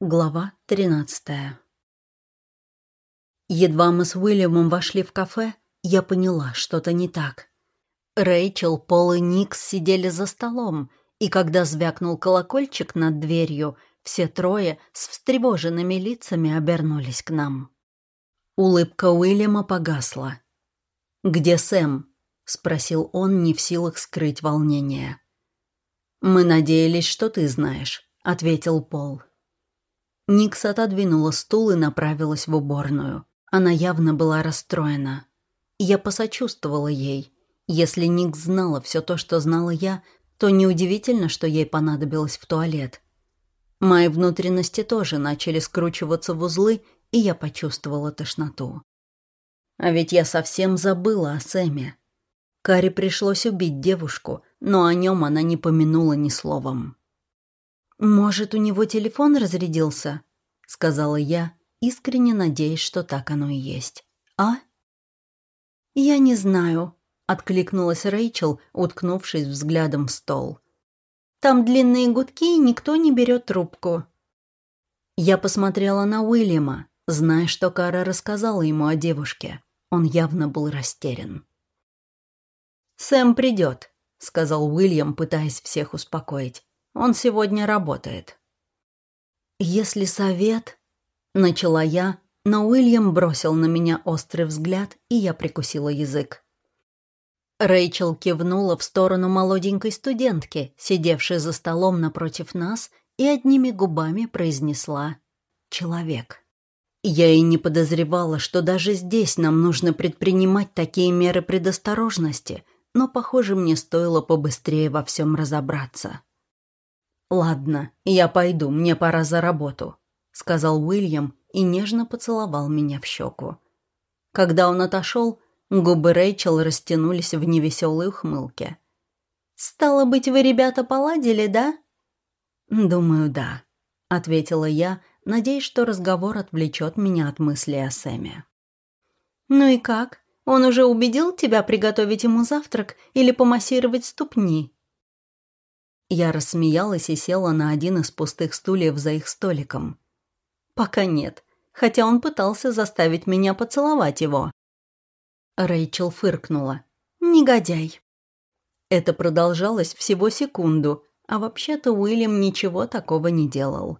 Глава 13 Едва мы с Уильямом вошли в кафе, я поняла, что-то не так. Рэйчел, Пол и Никс сидели за столом, и когда звякнул колокольчик над дверью, все трое с встревоженными лицами обернулись к нам. Улыбка Уильяма погасла. «Где Сэм?» — спросил он, не в силах скрыть волнение. «Мы надеялись, что ты знаешь», — ответил Пол. Никс отодвинула стул и направилась в уборную. Она явно была расстроена. Я посочувствовала ей. Если Никс знала все то, что знала я, то неудивительно, что ей понадобилось в туалет. Мои внутренности тоже начали скручиваться в узлы, и я почувствовала тошноту. А ведь я совсем забыла о Сэме. Каре пришлось убить девушку, но о нем она не помянула ни словом. «Может, у него телефон разрядился?» — сказала я, искренне надеясь, что так оно и есть. «А?» «Я не знаю», — откликнулась Рэйчел, уткнувшись взглядом в стол. «Там длинные гудки, и никто не берет трубку». Я посмотрела на Уильяма, зная, что Кара рассказала ему о девушке. Он явно был растерян. «Сэм придет», — сказал Уильям, пытаясь всех успокоить. Он сегодня работает». «Если совет...» — начала я, но Уильям бросил на меня острый взгляд, и я прикусила язык. Рэйчел кивнула в сторону молоденькой студентки, сидевшей за столом напротив нас, и одними губами произнесла «Человек». Я и не подозревала, что даже здесь нам нужно предпринимать такие меры предосторожности, но, похоже, мне стоило побыстрее во всем разобраться. «Ладно, я пойду, мне пора за работу», — сказал Уильям и нежно поцеловал меня в щеку. Когда он отошел, губы Рэйчел растянулись в невеселой ухмылке. «Стало быть, вы, ребята, поладили, да?» «Думаю, да», — ответила я, надеясь, что разговор отвлечет меня от мысли о Сэме. «Ну и как? Он уже убедил тебя приготовить ему завтрак или помассировать ступни?» Я рассмеялась и села на один из пустых стульев за их столиком. «Пока нет, хотя он пытался заставить меня поцеловать его». Рэйчел фыркнула. «Негодяй». Это продолжалось всего секунду, а вообще-то Уильям ничего такого не делал.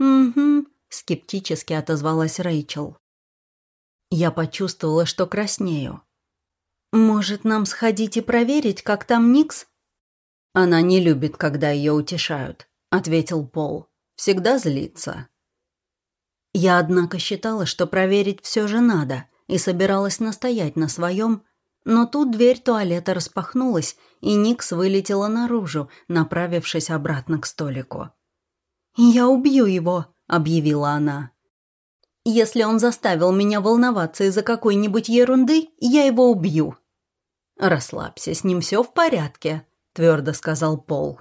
«Угу», — скептически отозвалась Рэйчел. Я почувствовала, что краснею. «Может, нам сходить и проверить, как там Никс?» «Она не любит, когда ее утешают», — ответил Пол. «Всегда злится». Я, однако, считала, что проверить все же надо, и собиралась настоять на своем, но тут дверь туалета распахнулась, и Никс вылетела наружу, направившись обратно к столику. «Я убью его», — объявила она. «Если он заставил меня волноваться из-за какой-нибудь ерунды, я его убью». «Расслабься, с ним все в порядке», — твердо сказал Пол.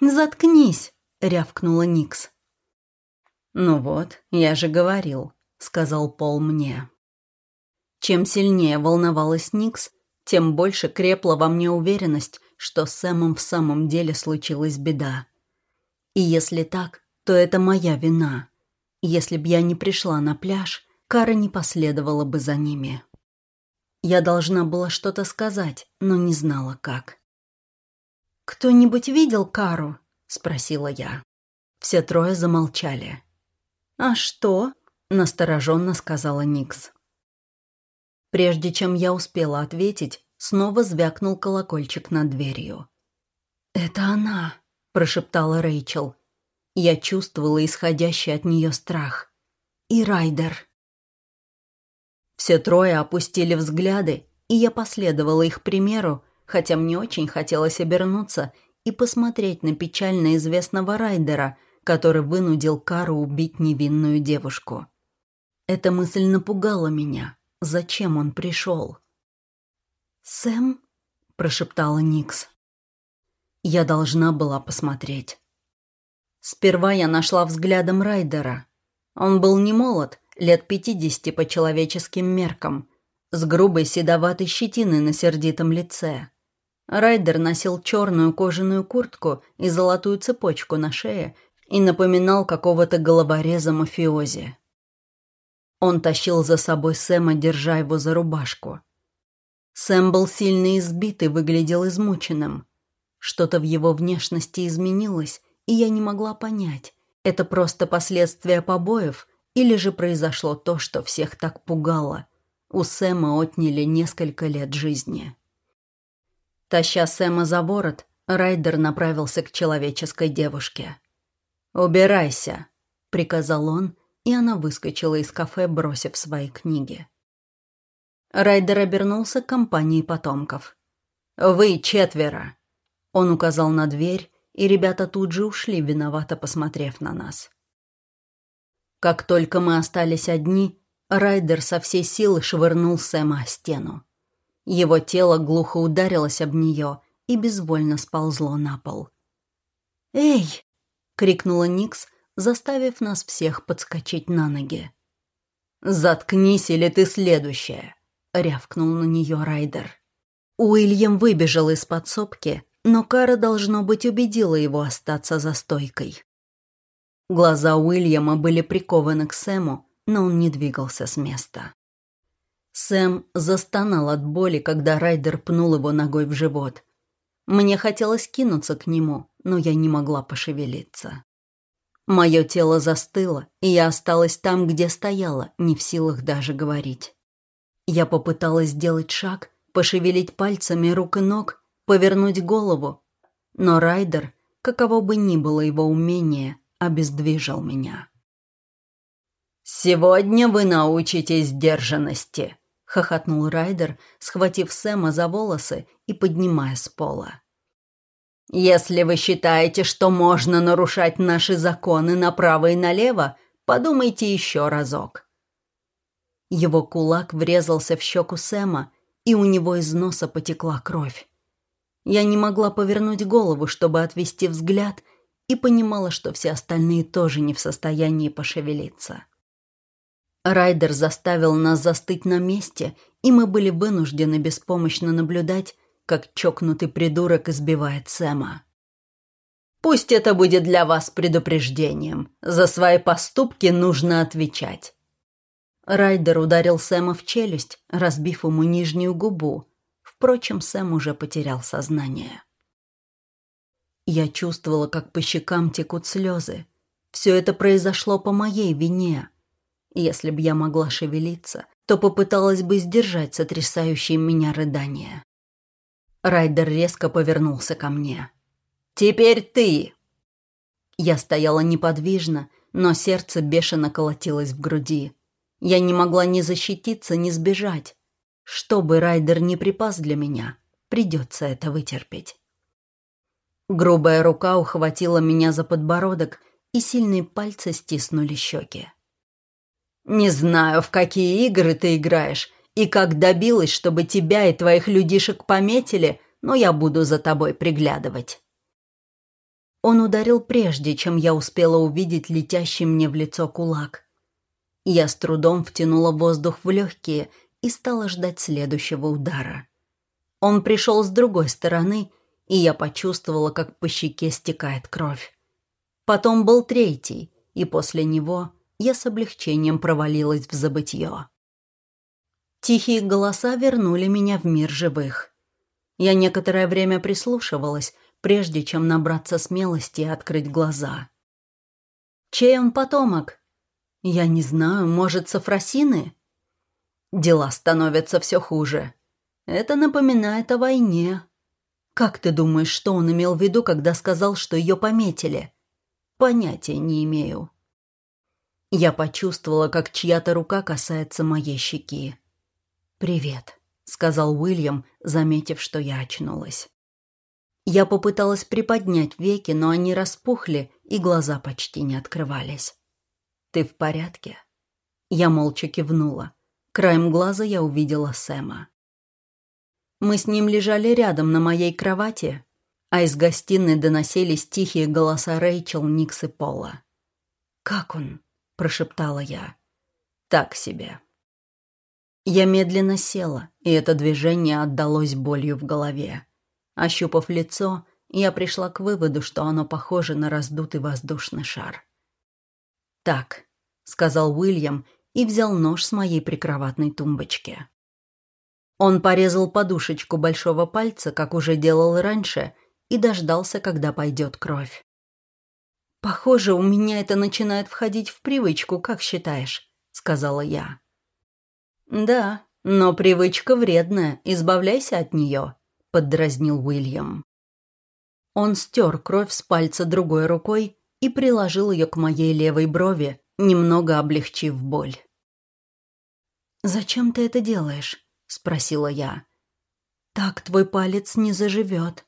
«Заткнись!» — рявкнула Никс. «Ну вот, я же говорил», — сказал Пол мне. Чем сильнее волновалась Никс, тем больше крепла во мне уверенность, что с Сэмом в самом деле случилась беда. И если так, то это моя вина. Если б я не пришла на пляж, Кара не последовала бы за ними. Я должна была что-то сказать, но не знала как. «Кто-нибудь видел Кару?» — спросила я. Все трое замолчали. «А что?» — настороженно сказала Никс. Прежде чем я успела ответить, снова звякнул колокольчик над дверью. «Это она!» — прошептала Рэйчел. Я чувствовала исходящий от нее страх. «И Райдер!» Все трое опустили взгляды, и я последовала их примеру, хотя мне очень хотелось обернуться и посмотреть на печально известного райдера, который вынудил Кару убить невинную девушку. Эта мысль напугала меня. Зачем он пришел? «Сэм?» – прошептала Никс. Я должна была посмотреть. Сперва я нашла взглядом Райдера. Он был не молод, лет пятидесяти по человеческим меркам, с грубой седоватой щетиной на сердитом лице. Райдер носил черную кожаную куртку и золотую цепочку на шее, и напоминал какого-то головореза мафиози. Он тащил за собой Сэма, держа его за рубашку. Сэм был сильно избит и выглядел измученным. Что-то в его внешности изменилось, и я не могла понять, это просто последствия побоев или же произошло то, что всех так пугало. У Сэма отняли несколько лет жизни. Таща Сэма за ворот, Райдер направился к человеческой девушке. «Убирайся», — приказал он, и она выскочила из кафе, бросив свои книги. Райдер обернулся к компании потомков. «Вы четверо!» Он указал на дверь, и ребята тут же ушли, виновато посмотрев на нас. Как только мы остались одни, Райдер со всей силы швырнул Сэма о стену. Его тело глухо ударилось об нее и безвольно сползло на пол. «Эй!» — крикнула Никс, заставив нас всех подскочить на ноги. «Заткнись, или ты следующая!» — рявкнул на нее Райдер. Уильям выбежал из подсобки, но Кара, должно быть, убедила его остаться за стойкой. Глаза Уильяма были прикованы к Сэму, но он не двигался с места. Сэм застонал от боли, когда Райдер пнул его ногой в живот. Мне хотелось кинуться к нему, но я не могла пошевелиться. Мое тело застыло, и я осталась там, где стояла, не в силах даже говорить. Я попыталась сделать шаг, пошевелить пальцами рук и ног, повернуть голову, но Райдер, каково бы ни было его умение, обездвижил меня. «Сегодня вы научитесь сдержанности», — хохотнул Райдер, схватив Сэма за волосы и поднимая с пола. «Если вы считаете, что можно нарушать наши законы направо и налево, подумайте еще разок». Его кулак врезался в щеку Сэма, и у него из носа потекла кровь. Я не могла повернуть голову, чтобы отвести взгляд, и понимала, что все остальные тоже не в состоянии пошевелиться. Райдер заставил нас застыть на месте, и мы были вынуждены беспомощно наблюдать, как чокнутый придурок избивает Сэма. «Пусть это будет для вас предупреждением. За свои поступки нужно отвечать». Райдер ударил Сэма в челюсть, разбив ему нижнюю губу. Впрочем, Сэм уже потерял сознание. Я чувствовала, как по щекам текут слезы. Все это произошло по моей вине. Если б я могла шевелиться, то попыталась бы сдержать сотрясающие меня рыдания. Райдер резко повернулся ко мне. «Теперь ты!» Я стояла неподвижно, но сердце бешено колотилось в груди. Я не могла ни защититься, ни сбежать. Что бы Райдер не припас для меня, придется это вытерпеть. Грубая рука ухватила меня за подбородок, и сильные пальцы стиснули щеки. Не знаю, в какие игры ты играешь и как добилась, чтобы тебя и твоих людишек пометили, но я буду за тобой приглядывать». Он ударил прежде, чем я успела увидеть летящий мне в лицо кулак. Я с трудом втянула воздух в легкие и стала ждать следующего удара. Он пришел с другой стороны, и я почувствовала, как по щеке стекает кровь. Потом был третий, и после него я с облегчением провалилась в забытье. Тихие голоса вернули меня в мир живых. Я некоторое время прислушивалась, прежде чем набраться смелости и открыть глаза. «Чей он потомок?» «Я не знаю, может, Сафросины?» «Дела становятся все хуже. Это напоминает о войне». «Как ты думаешь, что он имел в виду, когда сказал, что ее пометили?» «Понятия не имею». Я почувствовала, как чья-то рука касается моей щеки. «Привет», — сказал Уильям, заметив, что я очнулась. Я попыталась приподнять веки, но они распухли, и глаза почти не открывались. «Ты в порядке?» Я молча кивнула. Краем глаза я увидела Сэма. Мы с ним лежали рядом на моей кровати, а из гостиной доносились тихие голоса Рэйчел, Никс и Пола. «Как он?» — прошептала я. «Так себе». Я медленно села, и это движение отдалось болью в голове. Ощупав лицо, я пришла к выводу, что оно похоже на раздутый воздушный шар. «Так», — сказал Уильям и взял нож с моей прикроватной тумбочки. Он порезал подушечку большого пальца, как уже делал раньше, и дождался, когда пойдет кровь. «Похоже, у меня это начинает входить в привычку, как считаешь?» — сказала я. «Да, но привычка вредная, избавляйся от нее», — поддразнил Уильям. Он стер кровь с пальца другой рукой и приложил ее к моей левой брови, немного облегчив боль. «Зачем ты это делаешь?» — спросила я. «Так твой палец не заживет».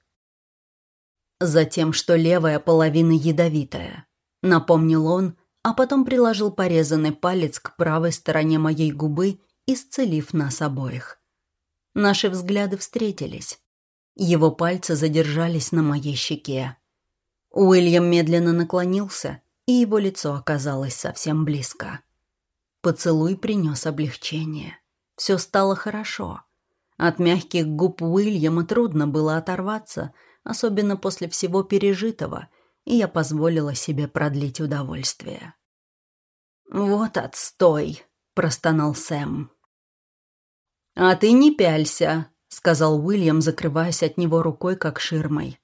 «Затем, что левая половина ядовитая», — напомнил он, а потом приложил порезанный палец к правой стороне моей губы, исцелив нас обоих. Наши взгляды встретились. Его пальцы задержались на моей щеке. Уильям медленно наклонился, и его лицо оказалось совсем близко. Поцелуй принес облегчение. Все стало хорошо. От мягких губ Уильяма трудно было оторваться, особенно после всего пережитого, и я позволила себе продлить удовольствие. «Вот отстой!» – простонал Сэм. «А ты не пялься!» — сказал Уильям, закрываясь от него рукой, как ширмой.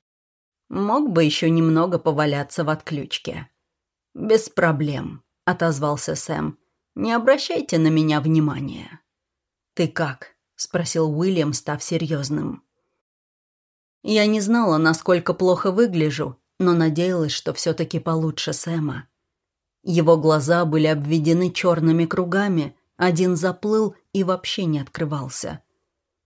«Мог бы еще немного поваляться в отключке». «Без проблем», — отозвался Сэм. «Не обращайте на меня внимания». «Ты как?» — спросил Уильям, став серьезным. Я не знала, насколько плохо выгляжу, но надеялась, что все-таки получше Сэма. Его глаза были обведены черными кругами, один заплыл и вообще не открывался.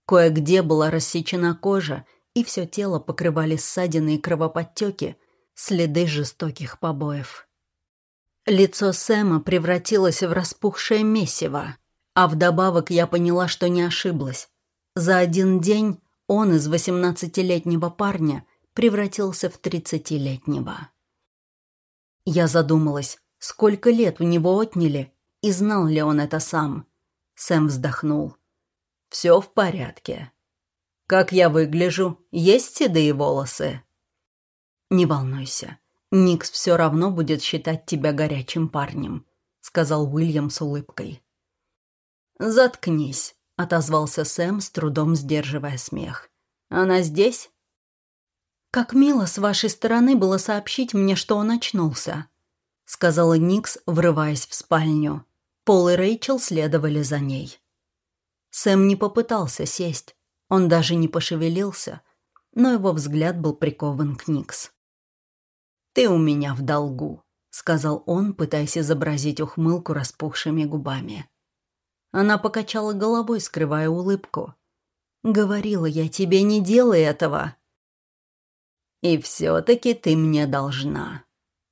Кое-где была рассечена кожа, и все тело покрывали ссадины и кровоподтеки, следы жестоких побоев. Лицо Сэма превратилось в распухшее месиво, а вдобавок я поняла, что не ошиблась. За один день он из восемнадцатилетнего парня превратился в тридцатилетнего. Я задумалась, сколько лет у него отняли, и знал ли он это сам. Сэм вздохнул. Все в порядке. Как я выгляжу? Есть седые волосы? Не волнуйся. Никс все равно будет считать тебя горячим парнем, сказал Уильям с улыбкой. Заткнись, отозвался Сэм, с трудом сдерживая смех. Она здесь? Как мило с вашей стороны было сообщить мне, что он очнулся, сказала Никс, врываясь в спальню. Пол и Рэйчел следовали за ней. Сэм не попытался сесть, он даже не пошевелился, но его взгляд был прикован к Никс. «Ты у меня в долгу», — сказал он, пытаясь изобразить ухмылку распухшими губами. Она покачала головой, скрывая улыбку. «Говорила я тебе, не делай этого!» «И все-таки ты мне должна,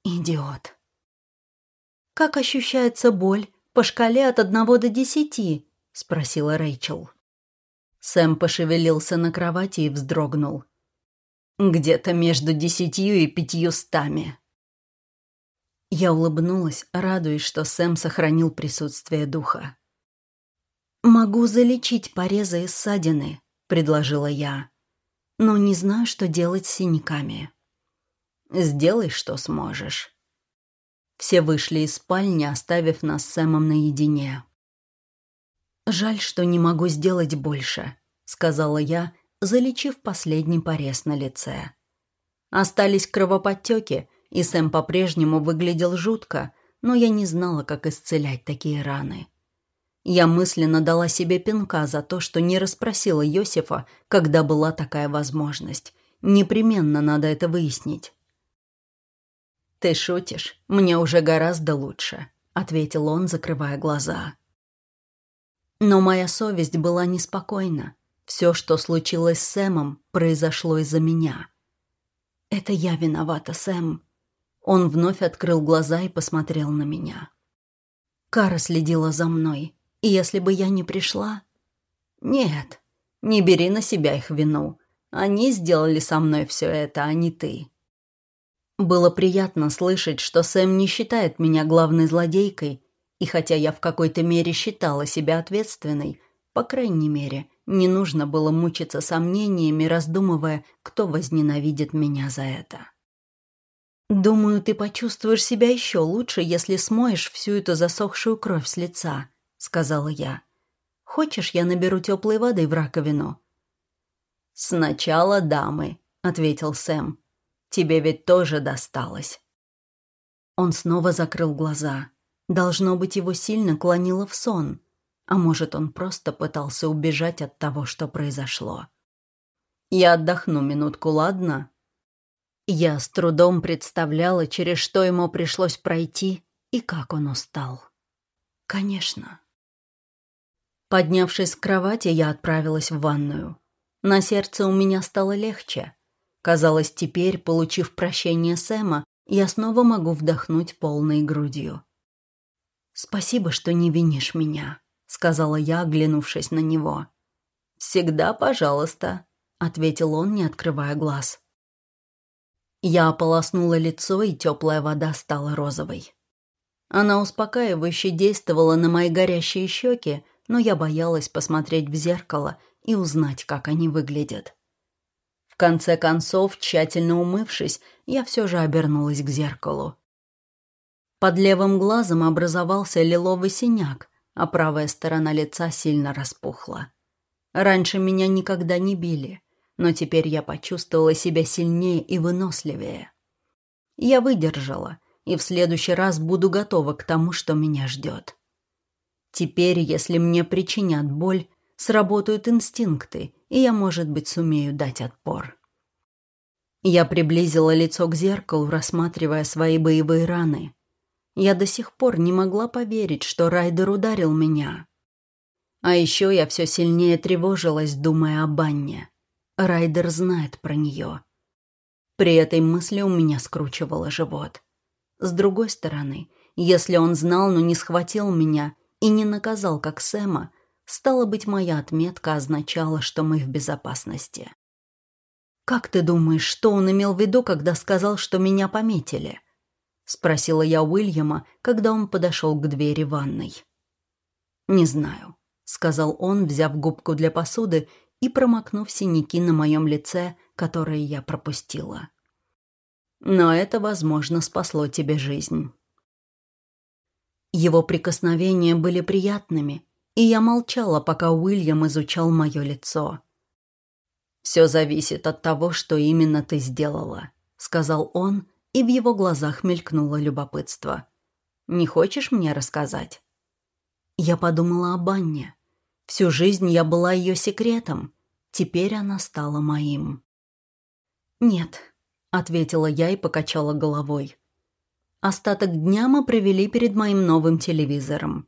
идиот!» «Как ощущается боль по шкале от одного до десяти?» — спросила Рэйчел. Сэм пошевелился на кровати и вздрогнул. «Где-то между десятью и пятьюстами». Я улыбнулась, радуясь, что Сэм сохранил присутствие духа. «Могу залечить порезы и ссадины», — предложила я. «Но не знаю, что делать с синяками». «Сделай, что сможешь». Все вышли из спальни, оставив нас с Сэмом наедине. «Жаль, что не могу сделать больше», — сказала я, залечив последний порез на лице. Остались кровоподтеки, и Сэм по-прежнему выглядел жутко, но я не знала, как исцелять такие раны. Я мысленно дала себе пинка за то, что не расспросила Йосифа, когда была такая возможность. Непременно надо это выяснить. «Ты шутишь? Мне уже гораздо лучше», — ответил он, закрывая глаза. Но моя совесть была неспокойна. Все, что случилось с Сэмом, произошло из-за меня. «Это я виновата, Сэм». Он вновь открыл глаза и посмотрел на меня. Кара следила за мной, если бы я не пришла... «Нет, не бери на себя их вину. Они сделали со мной все это, а не ты». Было приятно слышать, что Сэм не считает меня главной злодейкой и хотя я в какой-то мере считала себя ответственной, по крайней мере, Не нужно было мучиться сомнениями, раздумывая, кто возненавидит меня за это. «Думаю, ты почувствуешь себя еще лучше, если смоешь всю эту засохшую кровь с лица», — сказала я. «Хочешь, я наберу теплой воды в раковину?» «Сначала дамы», — ответил Сэм. «Тебе ведь тоже досталось». Он снова закрыл глаза. Должно быть, его сильно клонило в сон. А может, он просто пытался убежать от того, что произошло. «Я отдохну минутку, ладно?» Я с трудом представляла, через что ему пришлось пройти и как он устал. Конечно. Поднявшись с кровати, я отправилась в ванную. На сердце у меня стало легче. Казалось, теперь, получив прощение Сэма, я снова могу вдохнуть полной грудью. «Спасибо, что не винишь меня», — сказала я, оглянувшись на него. «Всегда пожалуйста», — ответил он, не открывая глаз. Я ополоснула лицо, и теплая вода стала розовой. Она успокаивающе действовала на мои горящие щеки, но я боялась посмотреть в зеркало и узнать, как они выглядят. В конце концов, тщательно умывшись, я все же обернулась к зеркалу. Под левым глазом образовался лиловый синяк, а правая сторона лица сильно распухла. Раньше меня никогда не били но теперь я почувствовала себя сильнее и выносливее. Я выдержала, и в следующий раз буду готова к тому, что меня ждет. Теперь, если мне причинят боль, сработают инстинкты, и я, может быть, сумею дать отпор. Я приблизила лицо к зеркалу, рассматривая свои боевые раны. Я до сих пор не могла поверить, что Райдер ударил меня. А еще я все сильнее тревожилась, думая о Банне. Райдер знает про нее. При этой мысли у меня скручивало живот. С другой стороны, если он знал, но не схватил меня и не наказал, как Сэма, стало быть, моя отметка означала, что мы в безопасности. «Как ты думаешь, что он имел в виду, когда сказал, что меня пометили?» — спросила я Уильяма, когда он подошел к двери ванной. «Не знаю», — сказал он, взяв губку для посуды и промокнув синяки на моем лице, которые я пропустила. Но это, возможно, спасло тебе жизнь. Его прикосновения были приятными, и я молчала, пока Уильям изучал мое лицо. «Все зависит от того, что именно ты сделала», — сказал он, и в его глазах мелькнуло любопытство. «Не хочешь мне рассказать?» Я подумала об Анне. Всю жизнь я была ее секретом. Теперь она стала моим. «Нет», — ответила я и покачала головой. Остаток дня мы провели перед моим новым телевизором.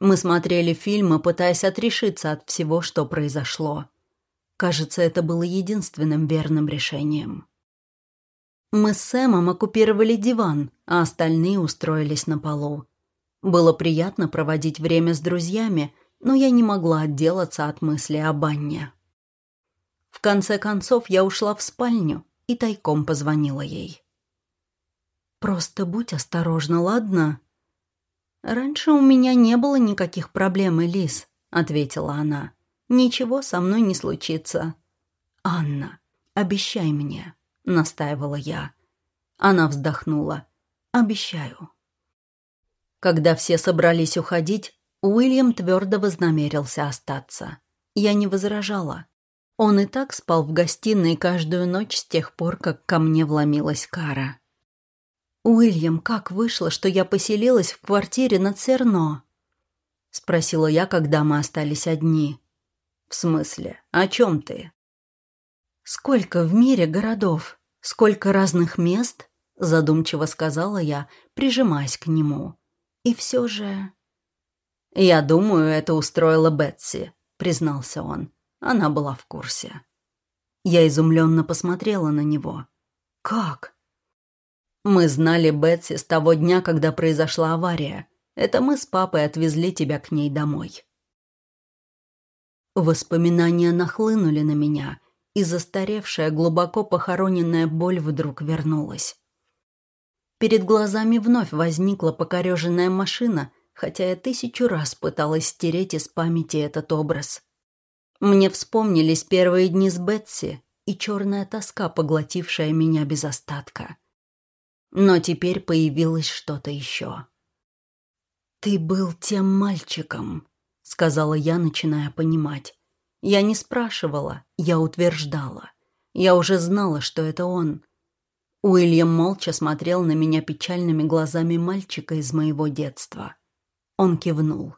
Мы смотрели фильмы, пытаясь отрешиться от всего, что произошло. Кажется, это было единственным верным решением. Мы с Сэмом оккупировали диван, а остальные устроились на полу. Было приятно проводить время с друзьями — но я не могла отделаться от мысли о банне. В конце концов я ушла в спальню и тайком позвонила ей. «Просто будь осторожна, ладно?» «Раньше у меня не было никаких проблем, Элис», — ответила она. «Ничего со мной не случится». «Анна, обещай мне», — настаивала я. Она вздохнула. «Обещаю». Когда все собрались уходить, Уильям твердо вознамерился остаться. Я не возражала. Он и так спал в гостиной каждую ночь с тех пор, как ко мне вломилась кара. «Уильям, как вышло, что я поселилась в квартире на Церно?» — спросила я, когда мы остались одни. «В смысле? О чем ты?» «Сколько в мире городов? Сколько разных мест?» — задумчиво сказала я, прижимаясь к нему. «И все же...» «Я думаю, это устроила Бетси», — признался он. Она была в курсе. Я изумленно посмотрела на него. «Как?» «Мы знали Бетси с того дня, когда произошла авария. Это мы с папой отвезли тебя к ней домой». Воспоминания нахлынули на меня, и застаревшая, глубоко похороненная боль вдруг вернулась. Перед глазами вновь возникла покореженная машина, хотя я тысячу раз пыталась стереть из памяти этот образ. Мне вспомнились первые дни с Бетси и черная тоска, поглотившая меня без остатка. Но теперь появилось что-то еще. «Ты был тем мальчиком», — сказала я, начиная понимать. Я не спрашивала, я утверждала. Я уже знала, что это он. Уильям молча смотрел на меня печальными глазами мальчика из моего детства. Он кивнул.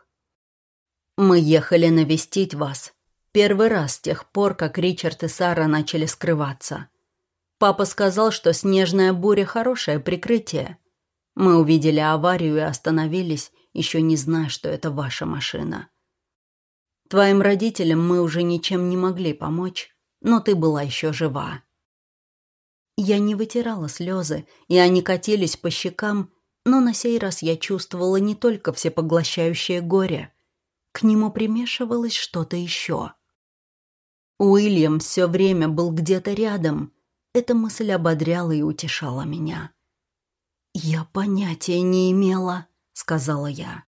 «Мы ехали навестить вас. Первый раз с тех пор, как Ричард и Сара начали скрываться. Папа сказал, что снежная буря – хорошее прикрытие. Мы увидели аварию и остановились, еще не зная, что это ваша машина. Твоим родителям мы уже ничем не могли помочь, но ты была еще жива. Я не вытирала слезы, и они катились по щекам, но на сей раз я чувствовала не только всепоглощающее горе. К нему примешивалось что-то еще. Уильям все время был где-то рядом. Эта мысль ободряла и утешала меня. «Я понятия не имела», — сказала я.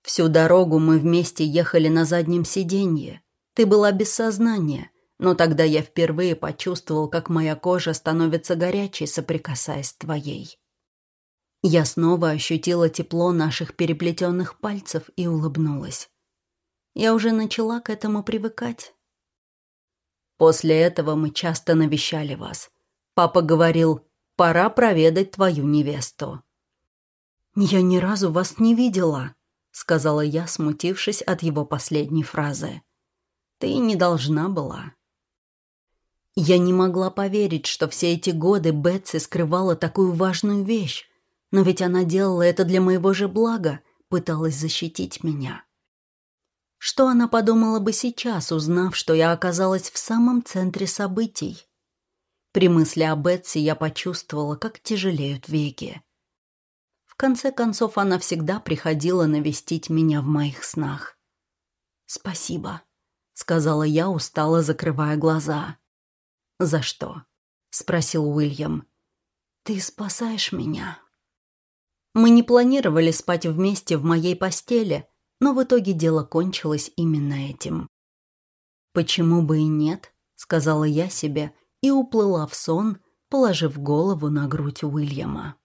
Всю дорогу мы вместе ехали на заднем сиденье. Ты была без сознания, но тогда я впервые почувствовал, как моя кожа становится горячей, соприкасаясь с твоей. Я снова ощутила тепло наших переплетенных пальцев и улыбнулась. Я уже начала к этому привыкать. После этого мы часто навещали вас. Папа говорил, пора проведать твою невесту. «Я ни разу вас не видела», — сказала я, смутившись от его последней фразы. «Ты не должна была». Я не могла поверить, что все эти годы Бетси скрывала такую важную вещь, но ведь она делала это для моего же блага, пыталась защитить меня. Что она подумала бы сейчас, узнав, что я оказалась в самом центре событий? При мысли о Бетси я почувствовала, как тяжелеют веки конце концов, она всегда приходила навестить меня в моих снах. «Спасибо», — сказала я, устало закрывая глаза. «За что?» — спросил Уильям. «Ты спасаешь меня». Мы не планировали спать вместе в моей постели, но в итоге дело кончилось именно этим. «Почему бы и нет?» — сказала я себе и уплыла в сон, положив голову на грудь Уильяма.